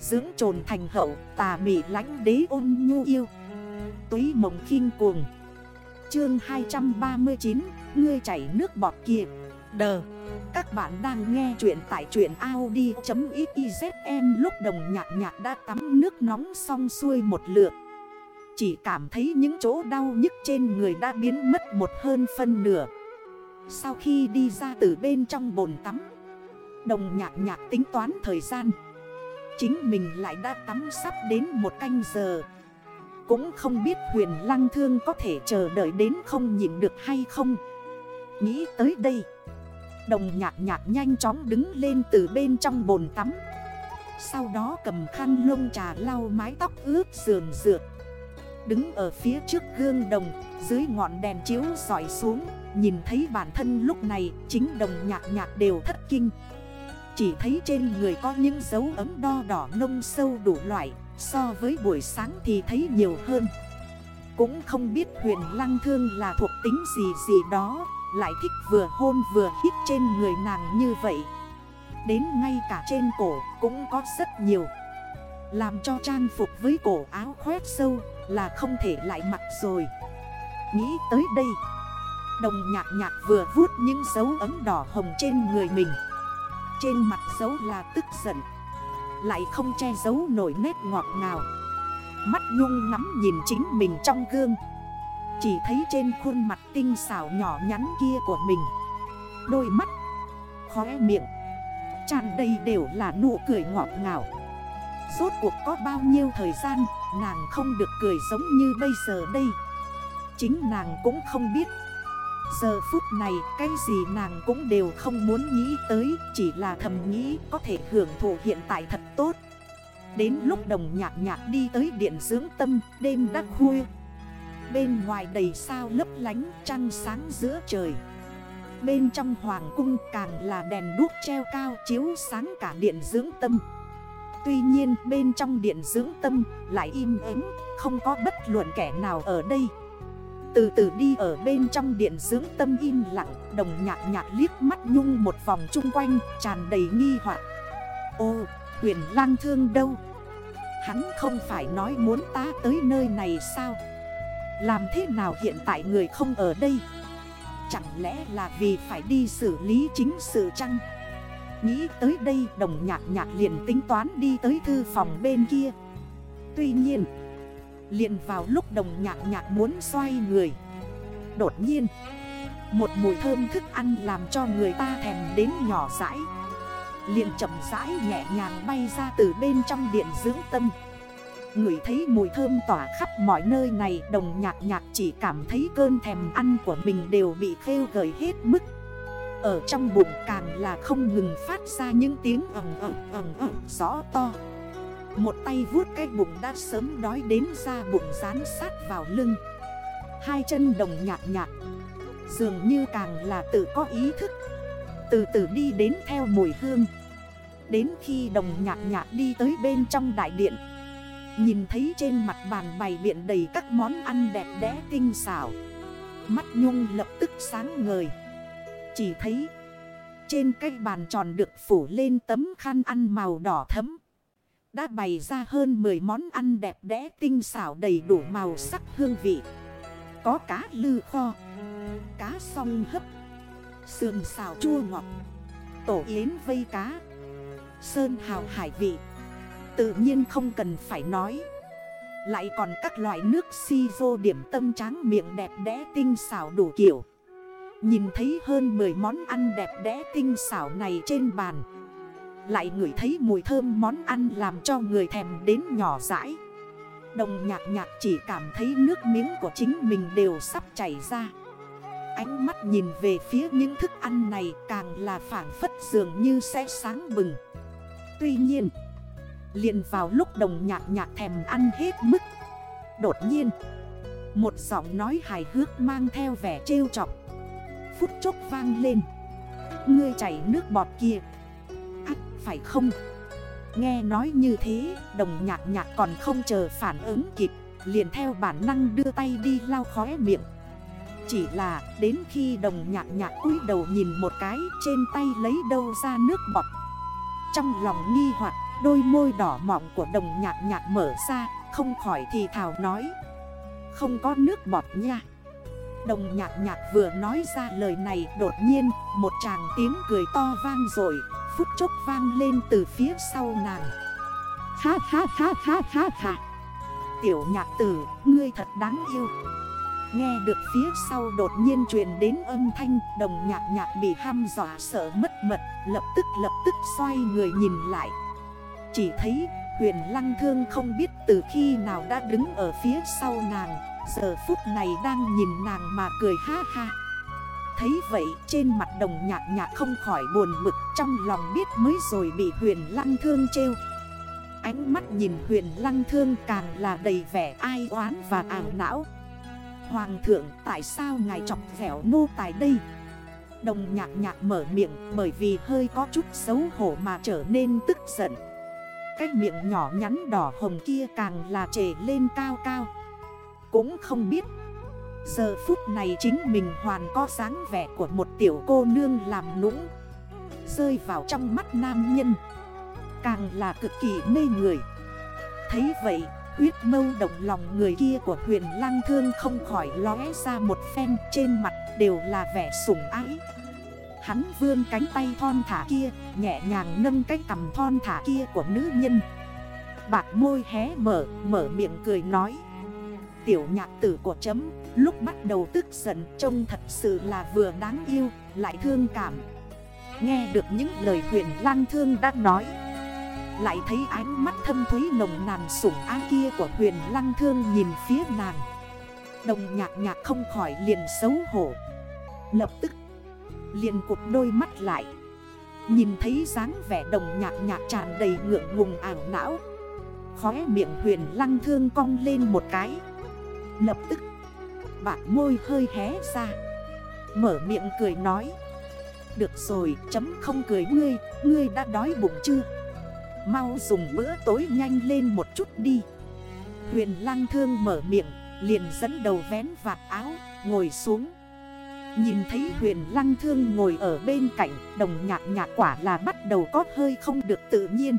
Dưỡng trồn thành hậu, tà mị lánh đế ôn nhu yêu. Túy mộng khinh cuồng. Chương 239 Ngươi chảy nước bọt kia. Đờ. Các bạn đang nghe chuyện tại chuyện Audi.xyzm Lúc đồng nhạc nhạc đã tắm nước nóng xong xuôi một lượt. Chỉ cảm thấy những chỗ đau nhức trên người đã biến mất một hơn phân nửa. Sau khi đi ra từ bên trong bồn tắm, Đồng nhạc nhạc tính toán thời gian. Chính mình lại đã tắm sắp đến một canh giờ. Cũng không biết huyền lăng thương có thể chờ đợi đến không nhịn được hay không. Nghĩ tới đây, Đồng nhạc nhạc nhanh chóng đứng lên từ bên trong bồn tắm. Sau đó cầm khăn lông trà lau mái tóc ướt sườn rượt Đứng ở phía trước gương đồng, Dưới ngọn đèn chiếu dọi xuống, Nhìn thấy bản thân lúc này Chính đồng nhạc nhạc đều thất kinh chỉ thấy trên người có những dấu ấm đo đỏ nông sâu đủ loại, So với buổi sáng thì thấy nhiều hơn. Cũng không biết huyền lăng thương là thuộc tính gì gì đó, Lại thích vừa hôn vừa hít trên người nàng như vậy. Đến ngay cả trên cổ cũng có rất nhiều. Làm cho trang phục với cổ áo khoét sâu là không thể lại mặc rồi. Nghĩ tới đây, Đồng nhạc nhạc vừa vuốt những dấu ấm đỏ hồng trên người mình trên mặt dấu là tức giận. Lại không che giấu nổi nét ngọt ngào. Mắt nhung ngắm nhìn chính mình trong gương. Chỉ thấy trên khuôn mặt tinh xảo nhỏ nhắn kia của mình. Đôi mắt, Khóe miệng, tràn đầy đều là nụ cười ngọt ngào. Rốt cuộc có bao nhiêu thời gian, Nàng không được cười giống như bây giờ đây. Chính nàng cũng không biết Giờ phút này, cái gì nàng cũng đều không muốn nghĩ tới, Chỉ là thầm nghĩ có thể hưởng thụ hiện tại thật tốt. Đến lúc đồng nhạc nhạc đi tới điện dưỡng tâm, đêm đắc khuya. Bên ngoài đầy sao lấp lánh trăng sáng giữa trời. Bên trong hoàng cung càng là đèn đuốc treo cao chiếu sáng cả điện dưỡng tâm. Tuy nhiên, bên trong điện dưỡng tâm lại im ắng, không có bất luận kẻ nào ở đây từ từ đi ở bên trong điện dưỡng tâm im lặng, Đồng nhạc nhạc liếc mắt nhung một vòng chung quanh, tràn đầy nghi hoặc. Ô, huyền lang thương đâu? Hắn không phải nói muốn ta tới nơi này sao? Làm thế nào hiện tại người không ở đây? Chẳng lẽ là vì phải đi xử lý chính sự chăng? Nghĩ tới đây, đồng nhạc nhạc liền tính toán đi tới thư phòng bên kia. Tuy nhiên liền vào lúc đồng nhạc nhạc muốn xoay người. Đột nhiên, Một mùi thơm thức ăn làm cho người ta thèm đến nhỏ rãi. Liền chậm rãi nhẹ nhàng bay ra từ bên trong điện dưỡng tâm. Người thấy mùi thơm tỏa khắp mọi nơi này, Đồng nhạc nhạc chỉ cảm thấy cơn thèm ăn của mình đều bị khêu gợi hết mức. Ở trong bụng càng là không ngừng phát ra những tiếng ẩm ẩm ẩm ẩm rõ to một tay vuốt cái bụng đã sớm đói đến ra bụng dán sát vào lưng. Hai chân đồng nhạt nhạt. Dường như càng là tự có ý thức. Từ từ đi đến theo mùi hương. Đến khi đồng nhạt nhạt đi tới bên trong đại điện. Nhìn thấy trên mặt bàn bày biện đầy các món ăn đẹp đẽ tinh xảo. Mắt nhung lập tức sáng ngời. Chỉ thấy, trên cái bàn tròn được phủ lên tấm khăn ăn màu đỏ thấm đã bày ra hơn 10 món ăn đẹp đẽ tinh xảo đầy đủ màu sắc hương vị. Có cá lư kho, Cá song hấp, Sườn xào chua ngọt, Tổ yến vây cá, Sơn hào hải vị. Tự nhiên không cần phải nói. Lại còn các loại nước si vô điểm tâm tráng miệng đẹp đẽ tinh xảo đủ kiểu. Nhìn thấy hơn 10 món ăn đẹp đẽ tinh xảo này trên bàn lại ngửi thấy mùi thơm món ăn làm cho người thèm đến nhỏ rãi Đồng nhạc nhạc chỉ cảm thấy nước miếng của chính mình đều sắp chảy ra. Ánh mắt nhìn về phía những thức ăn này càng là phản phất dường như sẽ sáng bừng. Tuy nhiên, liền vào lúc đồng nhạc nhạc thèm ăn hết mức, Đột nhiên, Một giọng nói hài hước mang theo vẻ trêu chọc, Phút chốc vang lên. Ngươi chảy nước bọt kia phải không? Nghe nói như thế, đồng nhạc nhạc còn không chờ phản ứng kịp, liền theo bản năng đưa tay đi lau khóe miệng. Chỉ là đến khi đồng nhạc nhạc cúi đầu nhìn một cái trên tay lấy đâu ra nước bọt. Trong lòng nghi hoặc Đôi môi đỏ mọng của đồng nhạc nhạc mở ra Không khỏi thì thảo nói Không có nước bọt nha Đồng nhạc nhạc vừa nói ra lời này Đột nhiên một chàng tiếng cười to vang rồi Phút chốc vang lên từ phía sau nàng. Ha ha ha ha ha ha. Tiểu nhạc tử, ngươi thật đáng yêu. Nghe được phía sau đột nhiên truyền đến âm thanh Đồng nhạc nhạc bị ham dọa sợ mất mật Lập tức lập tức xoay người nhìn lại. Chỉ thấy huyền lăng thương không biết từ khi nào đã đứng ở phía sau nàng. Giờ phút này đang nhìn nàng mà cười ha ha. Thấy vậy trên mặt đồng nhạc nhạc không khỏi buồn bực Trong lòng biết mới rồi bị huyền lăng thương trêu. Ánh mắt nhìn huyền lăng thương càng là đầy vẻ ai oán và ảo não. Hoàng thượng, tại sao ngài chọc vẻo nô tài đây? Đồng nhạc nhạc mở miệng, bởi vì hơi có chút xấu hổ mà trở nên tức giận. Cái miệng nhỏ nhắn đỏ hồng kia càng là trề lên cao cao. Cũng không biết Giờ phút này chính mình hoàn có dáng vẻ của một tiểu cô nương làm nũng. Rơi vào trong mắt nam nhân. Càng là cực kỳ mê người. Thấy vậy Huyết mâu động lòng người kia của huyền lang thương không khỏi lóe ra một phen trên mặt đều là vẻ sủng ái. Hắn vươn cánh tay thon thả kia Nhẹ nhàng nâng cái cầm thon thả kia của nữ nhân. Bạc môi hé mở, mở miệng cười nói. Tiểu nhạc tử của chấm Lúc bắt đầu tức giận, trông thật sự là vừa đáng yêu, Lại thương cảm. Nghe được những lời huyền lang thương đã nói, lại thấy ánh mắt thâm thúy nồng nàn sủng ái kia của huyền lăng thương nhìn phía nàng. Đồng nhạc nhạc không khỏi liền xấu hổ. Lập tức, liền cụt đôi mắt lại. Nhìn thấy dáng vẻ đồng nhạc nhạc tràn đầy ngượng ngùng ảo não, Khóe miệng huyền lăng thương cong lên một cái. Lập tức Bạc môi hơi hé ra. Mở miệng cười nói. Được rồi, chấm không cười ngươi Ngươi đã đói bụng chưa? Mau dùng bữa tối nhanh lên một chút đi. Huyền lăng thương mở miệng, Liền dẫn đầu vén vạt áo, Ngồi xuống. Nhìn thấy huyền lăng thương ngồi ở bên cạnh, Đồng nhạc nhạc quả là bắt đầu có hơi không được tự nhiên.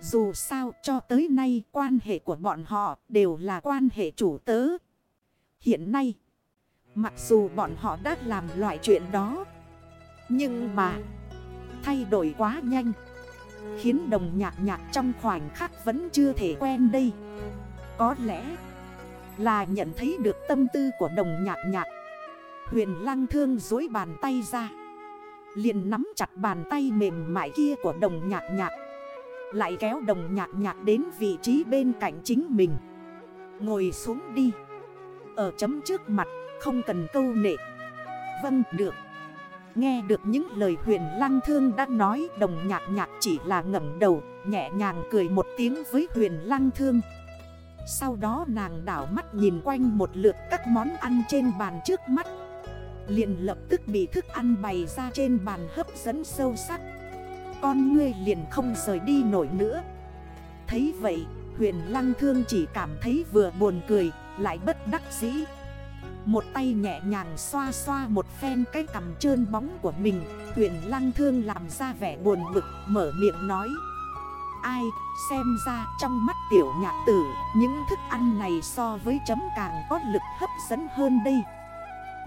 Dù sao, cho tới nay quan hệ của bọn họ đều là quan hệ chủ tớ. Hiện nay, Mặc dù bọn họ đã làm loại chuyện đó, Nhưng mà Thay đổi quá nhanh, Khiến đồng nhạc nhạc trong khoảnh khắc vẫn chưa thể quen đây. Có lẽ là nhận thấy được tâm tư của đồng nhạc nhạc. Huyền lăng thương dối bàn tay ra, liền nắm chặt bàn tay mềm mại kia của đồng nhạc nhạc, Lại kéo đồng nhạc nhạc đến vị trí bên cạnh chính mình. Ngồi xuống đi. Ở chấm trước mặt, không cần câu nệ. Vâng được. Nghe được những lời huyền lăng thương đã nói, Đồng nhạc nhạc chỉ là ngẩm đầu, Nhẹ nhàng cười một tiếng với huyền lăng thương. Sau đó nàng đảo mắt nhìn quanh một lượt các món ăn trên bàn trước mắt. Liền lập tức bị thức ăn bày ra trên bàn hấp dẫn sâu sắc. Con ngươi liền không rời đi nổi nữa. Thấy vậy, huyền lăng thương chỉ cảm thấy vừa buồn cười lại bất đắc dĩ. Một tay nhẹ nhàng xoa xoa một phen cái cầm trơn bóng của mình Huyền lăng thương làm ra vẻ buồn bực, mở miệng nói. Ai, xem ra trong mắt tiểu nhạc tử, Những thức ăn này so với chấm càng có lực hấp dẫn hơn đây.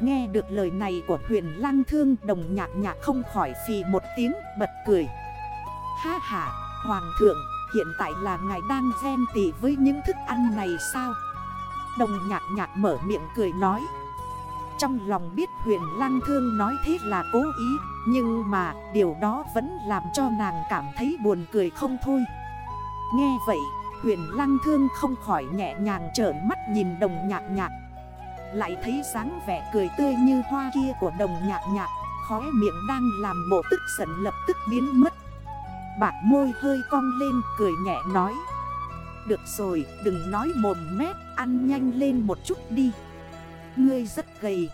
Nghe được lời này của huyền lăng thương, Đồng nhạc nhạc không khỏi phì một tiếng, bật cười. Ha ha, hoàng thượng, Hiện tại là ngài đang ghen tị với những thức ăn này sao? Đồng nhạc nhạc mở miệng cười nói. Trong lòng biết huyền lăng thương nói thế là cố ý, Nhưng mà điều đó vẫn làm cho nàng cảm thấy buồn cười không thôi. Nghe vậy, huyền lăng thương không khỏi nhẹ nhàng trởn mắt nhìn đồng nhạc nhạc. Lại thấy dáng vẻ cười tươi như hoa kia của đồng nhạc nhạc, Khóe miệng đang làm bộ tức giận lập tức biến mất. Bạc môi hơi cong lên cười nhẹ nói được rồi, đừng nói mồm mép, Ăn nhanh lên một chút đi. Ngươi rất gầy.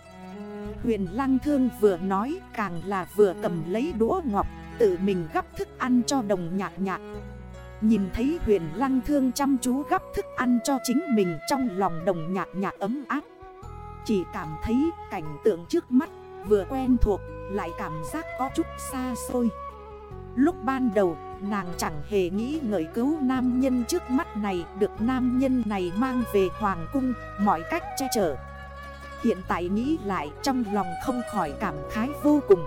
Huyền lăng thương vừa nói, càng là vừa cầm lấy đũa ngọc, Tự mình gắp thức ăn cho đồng nhạc nhạc. Nhìn thấy huyền lăng thương chăm chú gắp thức ăn cho chính mình trong lòng đồng nhạc nhạc ấm áp. Chỉ cảm thấy cảnh tượng trước mắt vừa quen thuộc, lại cảm giác có chút xa xôi. Lúc ban đầu Nàng chẳng hề nghĩ ngợi cứu nam nhân trước mắt này, Được nam nhân này mang về hoàng cung, Mọi cách che chở. Hiện tại nghĩ lại, trong lòng không khỏi cảm khái vô cùng.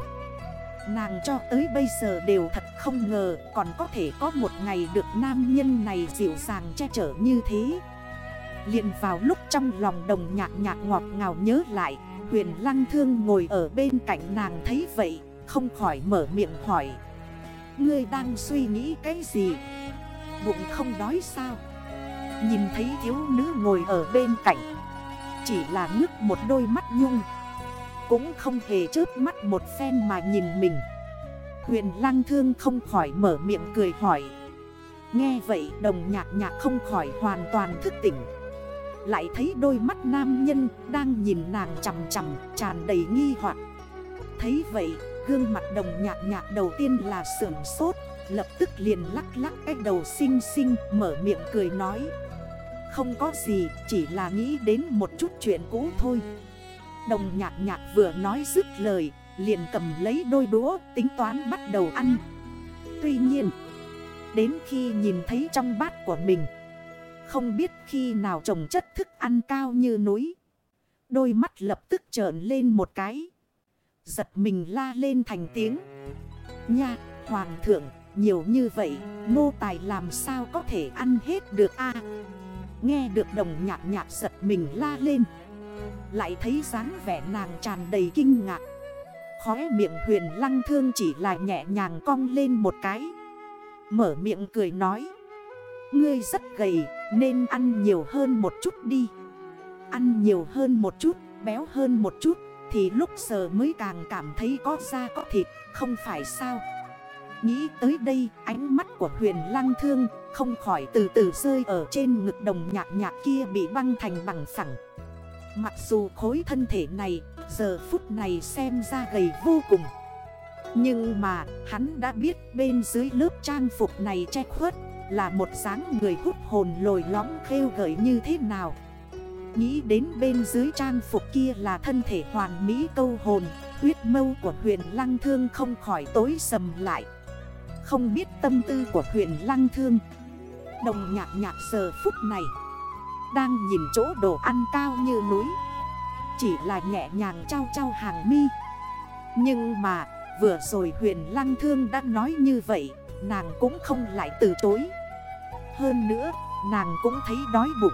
Nàng cho tới bây giờ đều thật không ngờ, Còn có thể có một ngày được nam nhân này dịu dàng che chở như thế. Liền vào lúc trong lòng đồng nhạc nhạc ngọt ngào nhớ lại, Huyền lăng thương ngồi ở bên cạnh nàng thấy vậy, Không khỏi mở miệng hỏi. Ngươi đang suy nghĩ cái gì? Bụng không đói sao? Nhìn thấy thiếu nữ ngồi ở bên cạnh. Chỉ là ngước một đôi mắt nhung. Cũng không hề chớp mắt một phen mà nhìn mình. Huyền Lang thương không khỏi mở miệng cười hỏi. Nghe vậy, đồng nhạc nhạc không khỏi hoàn toàn thức tỉnh. Lại thấy đôi mắt nam nhân đang nhìn nàng chầm chầm tràn đầy nghi hoặc. Thấy vậy gương mặt đồng nhạc nhạc đầu tiên là sưởng sốt, Lập tức liền lắc lắc cái đầu xinh xinh, mở miệng cười nói Không có gì, chỉ là nghĩ đến một chút chuyện cũ thôi Đồng nhạc nhạc vừa nói dứt lời, Liền cầm lấy đôi đũa tính toán bắt đầu ăn Tuy nhiên, Đến khi nhìn thấy trong bát của mình, không biết khi nào trồng chất thức ăn cao như núi. Đôi mắt lập tức trởn lên một cái. Giật mình la lên thành tiếng. Nha, hoàng thượng, nhiều như vậy, nô tài làm sao có thể ăn hết được a Nghe được đồng nhạc nhạc giật mình la lên. Lại thấy dáng vẻ nàng tràn đầy kinh ngạc. Khóe miệng huyền lăng thương chỉ là nhẹ nhàng cong lên một cái. Mở miệng cười nói. Ngươi rất gầy nên ăn nhiều hơn một chút đi Ăn nhiều hơn một chút, béo hơn một chút thì lúc giờ mới càng cảm thấy có da có thịt, không phải sao? Nghĩ tới đây ánh mắt của huyền lăng thương Không khỏi từ từ rơi ở trên ngực đồng nhạc nhạc kia bị băng thành bằng phẳng. Mặc dù khối thân thể này giờ phút này xem ra gầy vô cùng. Nhưng mà hắn đã biết bên dưới lớp trang phục này che khuất là một dáng người hút hồn lồi lõm khêu gợi như thế nào. Nghĩ đến bên dưới trang phục kia là thân thể hoàn mỹ câu hồn, Huyết mâu của huyền lăng thương không khỏi tối sầm lại. Không biết tâm tư của huyền lăng thương. Đồng nhạc nhạc giờ phút này, Đang nhìn chỗ đồ ăn cao như núi. Chỉ là nhẹ nhàng trao trao hàng mi. Nhưng mà, vừa rồi huyền lăng thương đã nói như vậy, Nàng cũng không lại từ chối. Hơn nữa, nàng cũng thấy đói bụng.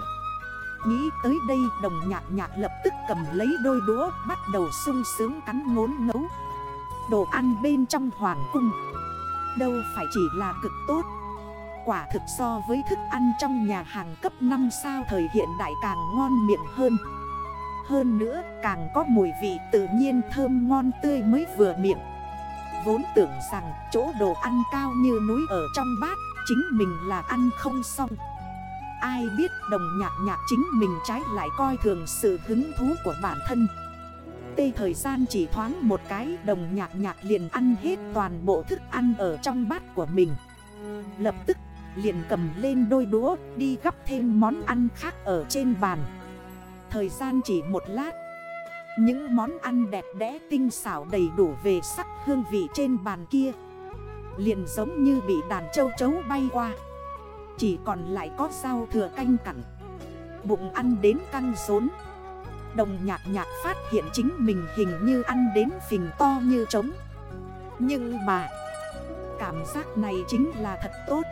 Nghĩ tới đây, đồng nhạc nhạc lập tức cầm lấy đôi đũa, Bắt đầu sung sướng cắn ngốn ngấu. Đồ ăn bên trong hoàng cung, Đâu phải chỉ là cực tốt. Quả thực so với thức ăn trong nhà hàng cấp 5 sao thời hiện đại càng ngon miệng hơn. Hơn nữa, càng có mùi vị tự nhiên thơm ngon tươi mới vừa miệng. Vốn tưởng rằng chỗ đồ ăn cao như núi ở trong bát, Chính mình là ăn không xong. Ai biết đồng nhạc nhạc chính mình trái lại coi thường sự hứng thú của bản thân. Tê thời gian chỉ thoáng một cái, đồng nhạc nhạc liền ăn hết toàn bộ thức ăn ở trong bát của mình. Lập tức, liền cầm lên đôi đũa, đi gắp thêm món ăn khác ở trên bàn. Thời gian chỉ một lát. Những món ăn đẹp đẽ tinh xảo đầy đủ về sắc hương vị trên bàn kia, Liền giống như bị đàn châu chấu bay qua. Chỉ còn lại có rau thừa canh cẳng Bụng ăn đến căng rốn. Đồng nhạc nhạc phát hiện chính mình hình như ăn đến phình to như trống. Nhưng mà, Cảm giác này chính là thật tốt.